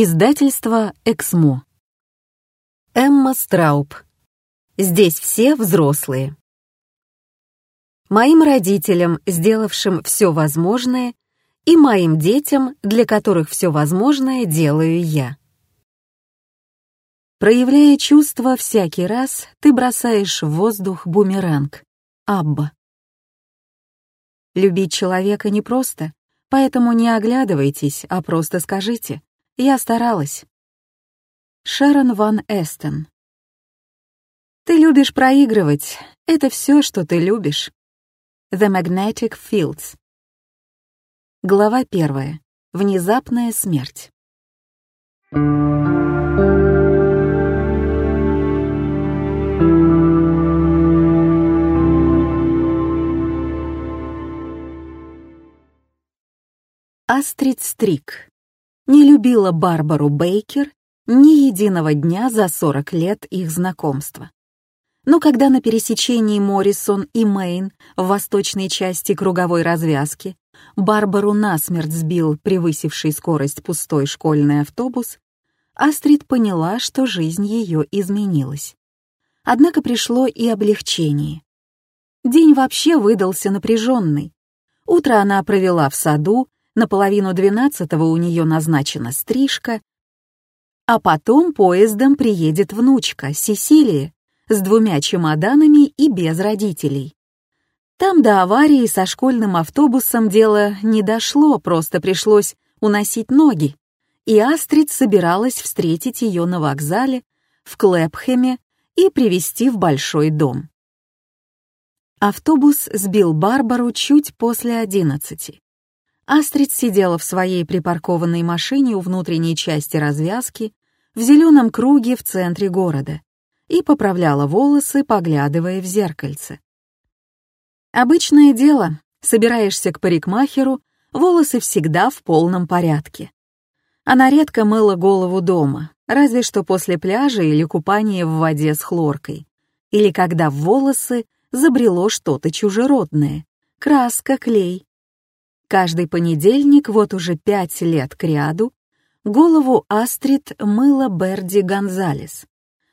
Издательство «Эксмо». Эмма Страуб. Здесь все взрослые. Моим родителям, сделавшим все возможное, и моим детям, для которых все возможное делаю я. Проявляя чувства всякий раз, ты бросаешь в воздух бумеранг. Абба. Любить человека непросто, поэтому не оглядывайтесь, а просто скажите я старалась. Шерон Ван Эстен. Ты любишь проигрывать. Это все, что ты любишь. The Magnetic Fields. Глава первая. Внезапная смерть. Астрид Стрик не любила Барбару Бейкер ни единого дня за 40 лет их знакомства. Но когда на пересечении Моррисон и Мейн в восточной части круговой развязки Барбару насмерть сбил превысивший скорость пустой школьный автобус, Астрид поняла, что жизнь ее изменилась. Однако пришло и облегчение. День вообще выдался напряженный. Утро она провела в саду, на половину двенадцатого у нее назначена стрижка, а потом поездом приедет внучка, Сесилия, с двумя чемоданами и без родителей. Там до аварии со школьным автобусом дело не дошло, просто пришлось уносить ноги, и Астрид собиралась встретить ее на вокзале, в Клэпхэме и привезти в большой дом. Автобус сбил Барбару чуть после одиннадцати. Астрид сидела в своей припаркованной машине у внутренней части развязки в зеленом круге в центре города и поправляла волосы, поглядывая в зеркальце. Обычное дело, собираешься к парикмахеру, волосы всегда в полном порядке. Она редко мыла голову дома, разве что после пляжа или купания в воде с хлоркой, или когда в волосы забрело что-то чужеродное — краска, клей, Каждый понедельник, вот уже пять лет кряду, голову Астрид мыла Берди Гонзалес.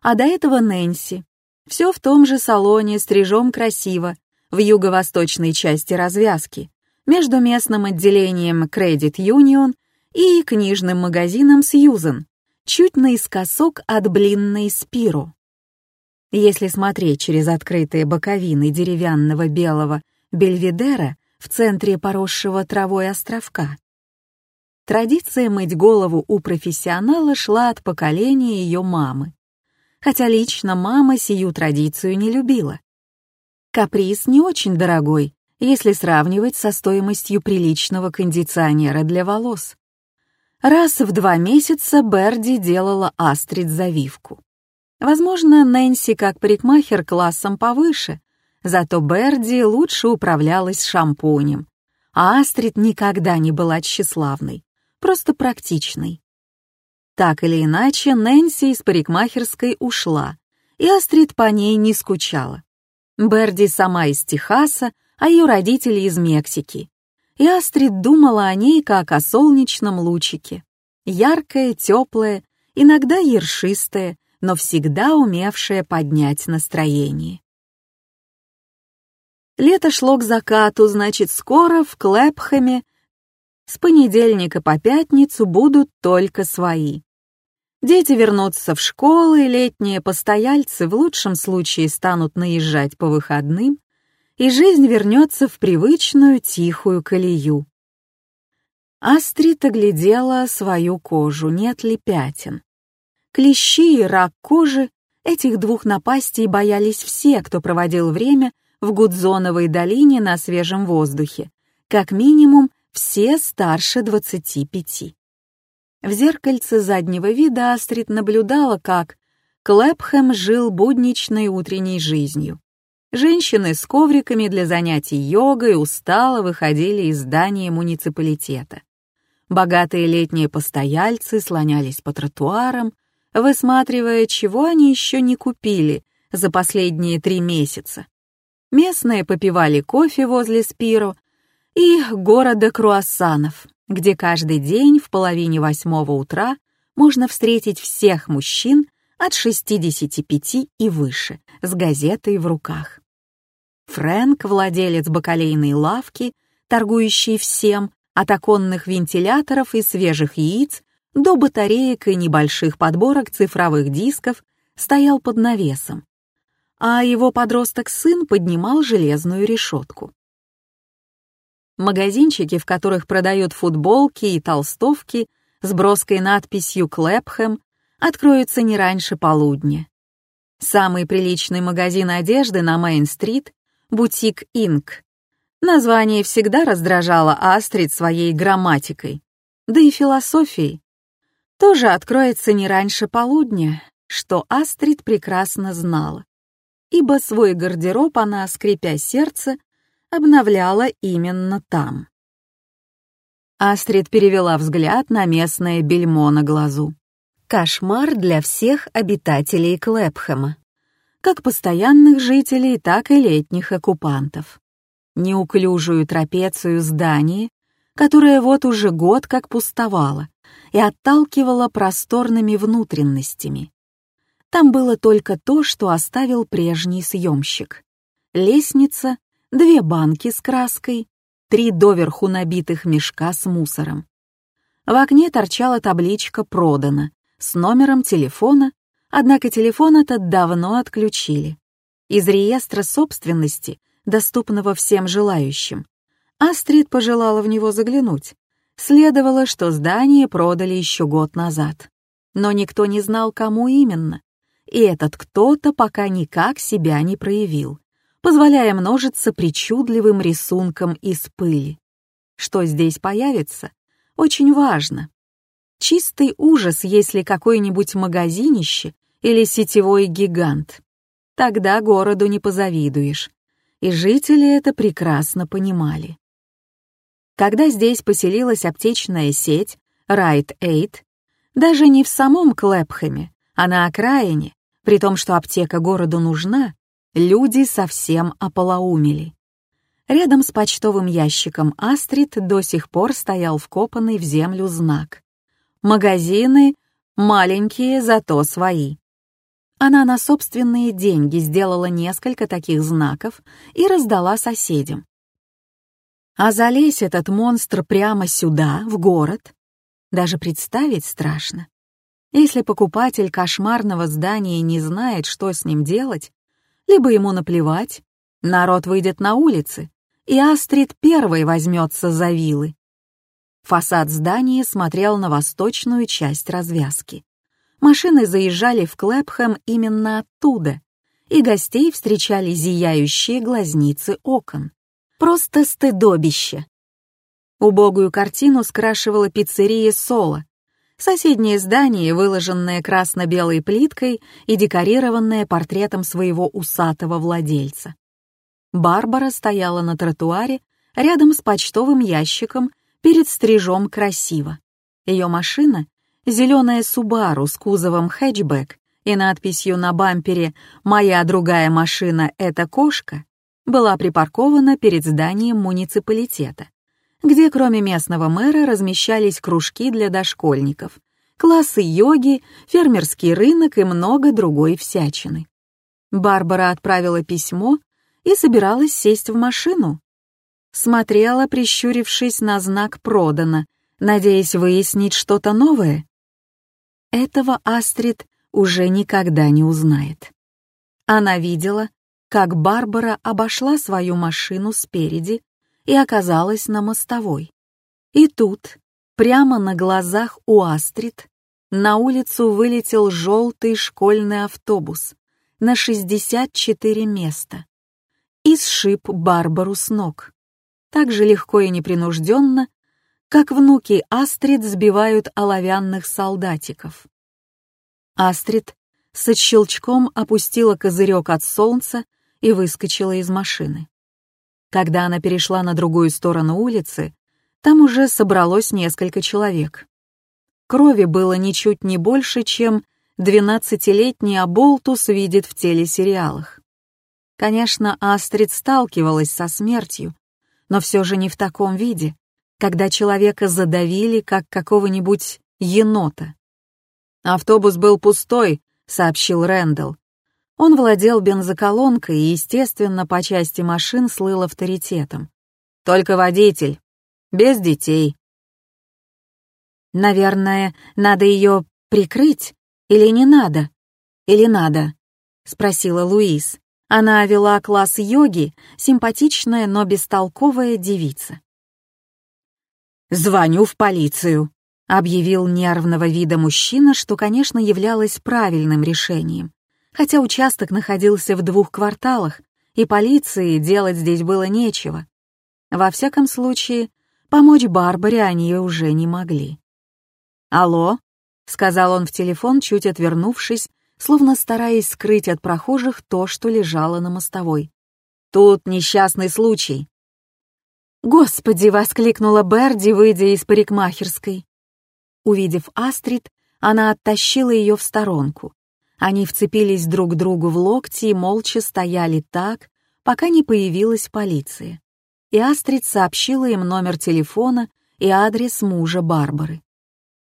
А до этого Нэнси. Все в том же салоне, стрижом красиво, в юго-восточной части развязки, между местным отделением Credit Union и книжным магазином Сьюзен, чуть наискосок от блинной Спиру. Если смотреть через открытые боковины деревянного белого бельведера, в центре поросшего травой островка. Традиция мыть голову у профессионала шла от поколения ее мамы, хотя лично мама сию традицию не любила. Каприз не очень дорогой, если сравнивать со стоимостью приличного кондиционера для волос. Раз в два месяца Берди делала Астрид завивку. Возможно, Нэнси как парикмахер классом повыше, Зато Берди лучше управлялась шампунем, а Астрид никогда не была тщеславной, просто практичной. Так или иначе, Нэнси из парикмахерской ушла, и Астрид по ней не скучала. Берди сама из Техаса, а ее родители из Мексики. И Астрид думала о ней как о солнечном лучике. Яркая, теплая, иногда ершистая, но всегда умевшая поднять настроение. Лето шло к закату, значит, скоро в Клэпхэме с понедельника по пятницу будут только свои. Дети вернутся в школы, летние постояльцы в лучшем случае станут наезжать по выходным, и жизнь вернется в привычную тихую колею. Астрид оглядела свою кожу, нет ли пятен. Клещи и рак кожи, этих двух напастей боялись все, кто проводил время в Гудзоновой долине на свежем воздухе, как минимум все старше 25. В зеркальце заднего вида Астрид наблюдала, как Клэпхэм жил будничной утренней жизнью. Женщины с ковриками для занятий йогой устало выходили из здания муниципалитета. Богатые летние постояльцы слонялись по тротуарам, высматривая, чего они еще не купили за последние три месяца. Местные попивали кофе возле Спиро и города круассанов, где каждый день в половине восьмого утра можно встретить всех мужчин от 65 и выше, с газетой в руках. Фрэнк, владелец бакалейной лавки, торгующий всем, от оконных вентиляторов и свежих яиц до батареек и небольших подборок цифровых дисков, стоял под навесом, а его подросток-сын поднимал железную решетку. Магазинчики, в которых продают футболки и толстовки с броской надписью «Клэпхэм», откроются не раньше полудня. Самый приличный магазин одежды на Мейн-стрит — бутик «Инк». Название всегда раздражало Астрид своей грамматикой, да и философией. Тоже откроется не раньше полудня, что Астрид прекрасно знала, ибо свой гардероб она, скрипя сердце, обновляла именно там. Астрид перевела взгляд на местное бельмо на глазу. Кошмар для всех обитателей Клэпхэма, как постоянных жителей, так и летних оккупантов. Неуклюжую трапецию здания, которое вот уже год как пустовало и отталкивало просторными внутренностями. Там было только то, что оставил прежний съемщик. Лестница, две банки с краской, три доверху набитых мешка с мусором. В окне торчала табличка «Продано», с номером телефона, однако телефон этот давно отключили. Из реестра собственности, доступного всем желающим, Астрид пожелала в него заглянуть. Следовало, что здание продали еще год назад. Но никто не знал, кому именно. И этот кто-то пока никак себя не проявил, позволяя множиться причудливым рисунком из пыли. Что здесь появится, очень важно. Чистый ужас, если какой-нибудь магазинище или сетевой гигант. Тогда городу не позавидуешь. И жители это прекрасно понимали. Когда здесь поселилась аптечная сеть Right Aid, даже не в самом Клэпхэме, а на окраине, при том, что аптека городу нужна, люди совсем ополоумели. Рядом с почтовым ящиком Астрид до сих пор стоял вкопанный в землю знак. Магазины маленькие, зато свои. Она на собственные деньги сделала несколько таких знаков и раздала соседям. А залезь этот монстр прямо сюда, в город, даже представить страшно. Если покупатель кошмарного здания не знает, что с ним делать, либо ему наплевать, народ выйдет на улицы, и Астрид первой возьмется за вилы. Фасад здания смотрел на восточную часть развязки. Машины заезжали в Клэпхэм именно оттуда, и гостей встречали зияющие глазницы окон. Просто стыдобище. Убогую картину скрашивала пиццерия «Соло», соседнее здание, выложенное красно-белой плиткой и декорированное портретом своего усатого владельца. Барбара стояла на тротуаре рядом с почтовым ящиком перед стрижом красиво. Ее машина зеленая Субару с кузовом хэтчбэк и надписью на бампере «Моя другая машина — это кошка» была припаркована перед зданием муниципалитета, где кроме местного мэра размещались кружки для дошкольников, классы йоги, фермерский рынок и много другой всячины. Барбара отправила письмо и собиралась сесть в машину. Смотрела, прищурившись на знак «Продано», надеясь выяснить что-то новое. Этого Астрид уже никогда не узнает. Она видела, как Барбара обошла свою машину спереди и оказалась на мостовой. И тут, прямо на глазах у Астрид, на улицу вылетел желтый школьный автобус на 64 места и сшиб Барбару с ног. Так же легко и непринужденно, как внуки Астрид сбивают оловянных солдатиков. Астрид с щелчком опустила козырек от солнца и выскочила из машины. Когда она перешла на другую сторону улицы, там уже собралось несколько человек. Крови было ничуть не больше, чем двенадцатилетний Аболтус видит в телесериалах. Конечно, Астрид сталкивалась со смертью, но все же не в таком виде, когда человека задавили, как какого-нибудь енота. Автобус был пустой, сообщил Рэндалл. Он владел бензоколонкой и, естественно, по части машин слыл авторитетом. Только водитель, без детей. Наверное, надо ее прикрыть или не надо? Или надо? Спросила Луиз. Она вела класс йоги, симпатичная, но бестолковая девица. «Звоню в полицию», — объявил нервного вида мужчина, что, конечно, являлось правильным решением. Хотя участок находился в двух кварталах, и полиции делать здесь было нечего. Во всяком случае, помочь Барбаре они уже не могли. «Алло?» — сказал он в телефон, чуть отвернувшись, словно стараясь скрыть от прохожих то, что лежало на мостовой. «Тут несчастный случай. «Господи!» — воскликнула Берди, выйдя из парикмахерской. Увидев Астрид, она оттащила ее в сторонку. Они вцепились друг другу в локти и молча стояли так, пока не появилась полиция. И Астрид сообщила им номер телефона и адрес мужа Барбары.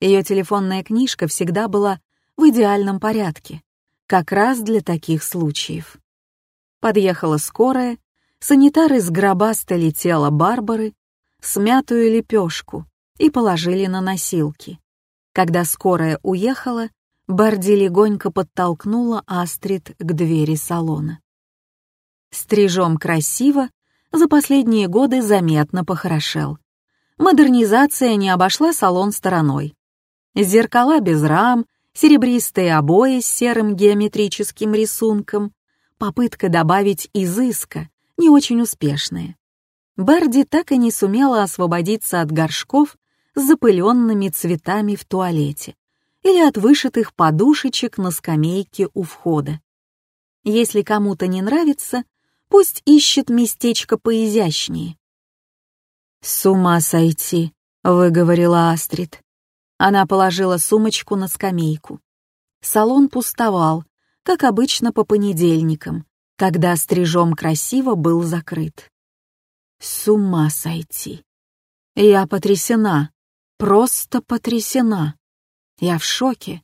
Ее телефонная книжка всегда была в идеальном порядке, как раз для таких случаев. Подъехала скорая, санитары сгробастали тело Барбары, смятую лепешку, и положили на носилки. Когда скорая уехала, Барди легонько подтолкнула Астрид к двери салона. Стрижом красиво, за последние годы заметно похорошел. Модернизация не обошла салон стороной. Зеркала без рам, серебристые обои с серым геометрическим рисунком, попытка добавить изыска, не очень успешные. Берди так и не сумела освободиться от горшков с запыленными цветами в туалете или от вышитых подушечек на скамейке у входа. Если кому-то не нравится, пусть ищет местечко поизящнее. «С ума сойти», — выговорила Астрид. Она положила сумочку на скамейку. Салон пустовал, как обычно по понедельникам, когда стрижом красиво был закрыт. С ума сойти. Я потрясена, просто потрясена. Я в шоке.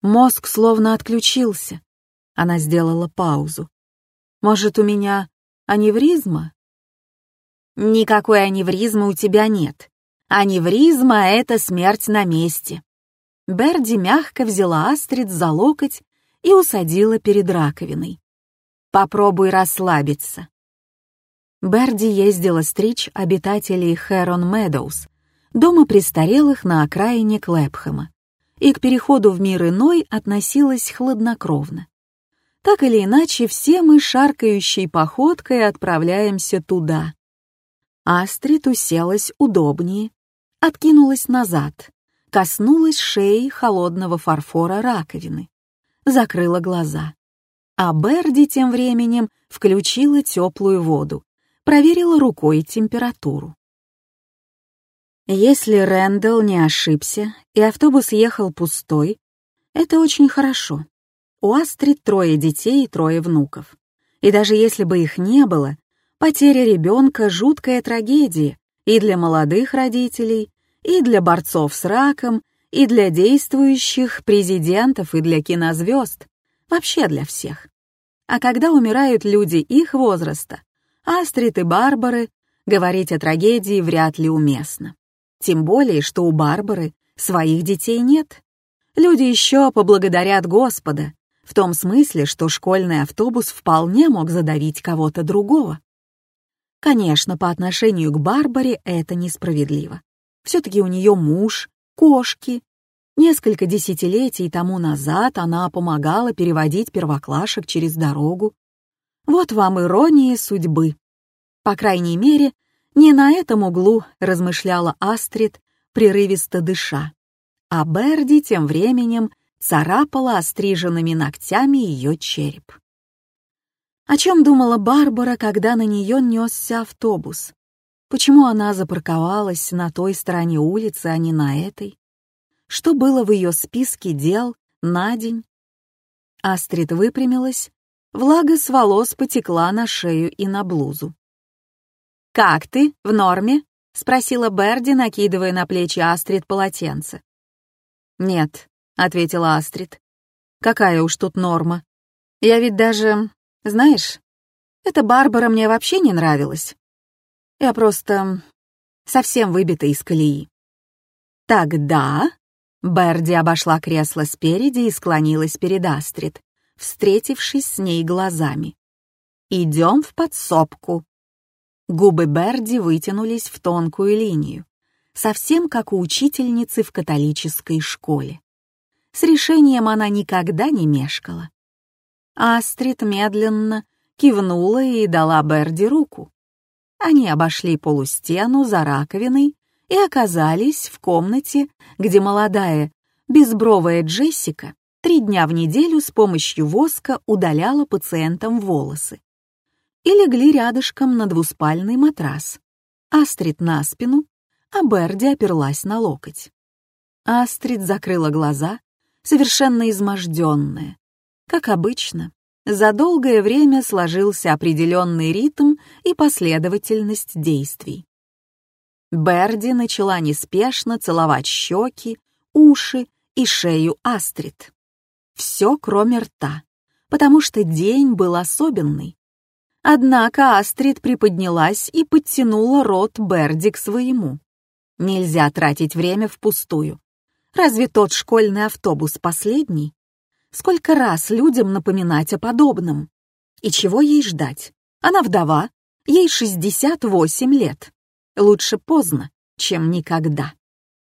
Мозг словно отключился. Она сделала паузу. Может, у меня аневризма? Никакой аневризмы у тебя нет. Аневризма — это смерть на месте. Берди мягко взяла Астрид за локоть и усадила перед раковиной. Попробуй расслабиться. Берди ездила стричь обитателей Хэрон Медоуз, дома престарелых на окраине Клэпхэма, и к переходу в мир иной относилась хладнокровно. Так или иначе, все мы шаркающей походкой отправляемся туда. Астрид уселась удобнее, откинулась назад, коснулась шеи холодного фарфора раковины, закрыла глаза. А Берди тем временем включила теплую воду, проверила рукой температуру. Если Рэндалл не ошибся и автобус ехал пустой, это очень хорошо. У Астрид трое детей и трое внуков. И даже если бы их не было, потеря ребенка — жуткая трагедия и для молодых родителей, и для борцов с раком, и для действующих президентов, и для кинозвезд. Вообще для всех. А когда умирают люди их возраста, Астрид и Барбары, говорить о трагедии вряд ли уместно. Тем более, что у Барбары своих детей нет. Люди еще поблагодарят Господа, в том смысле, что школьный автобус вполне мог задавить кого-то другого. Конечно, по отношению к Барбаре это несправедливо. Все-таки у нее муж, кошки, Несколько десятилетий тому назад она помогала переводить первоклашек через дорогу. Вот вам ирония судьбы. По крайней мере, не на этом углу, размышляла Астрид, прерывисто дыша. А Берди тем временем царапала остриженными ногтями ее череп. О чем думала Барбара, когда на нее несся автобус? Почему она запарковалась на той стороне улицы, а не на этой? что было в ее списке дел на день. Астрид выпрямилась, влага с волос потекла на шею и на блузу. «Как ты? В норме?» — спросила Берди, накидывая на плечи Астрид полотенце. «Нет, — ответила Астрид. «Какая уж тут норма. Я ведь даже... Знаешь, эта Барбара мне вообще не нравилась. Я просто совсем выбита из колеи». «Тогда...» Берди обошла кресло спереди и склонилась перед Астрид, встретившись с ней глазами. «Идем в подсобку». Губы Берди вытянулись в тонкую линию, совсем как у учительницы в католической школе. С решением она никогда не мешкала. Астрид медленно кивнула и дала Берди руку. Они обошли полустену за раковиной и оказались в комнате, где молодая, безбровая Джессика три дня в неделю с помощью воска удаляла пациентам волосы. И легли рядышком на двуспальный матрас. Астрид на спину, а Берди оперлась на локоть. Астрид закрыла глаза, совершенно изможденная. Как обычно, за долгое время сложился определенный ритм и последовательность действий. Берди начала неспешно целовать щеки, уши и шею Астрид. Все, кроме рта, потому что день был особенный. Однако Астрид приподнялась и подтянула рот Берди к своему. Нельзя тратить время впустую. Разве тот школьный автобус последний? Сколько раз людям напоминать о подобном? И чего ей ждать? Она вдова, ей 68 лет. Лучше поздно, чем никогда.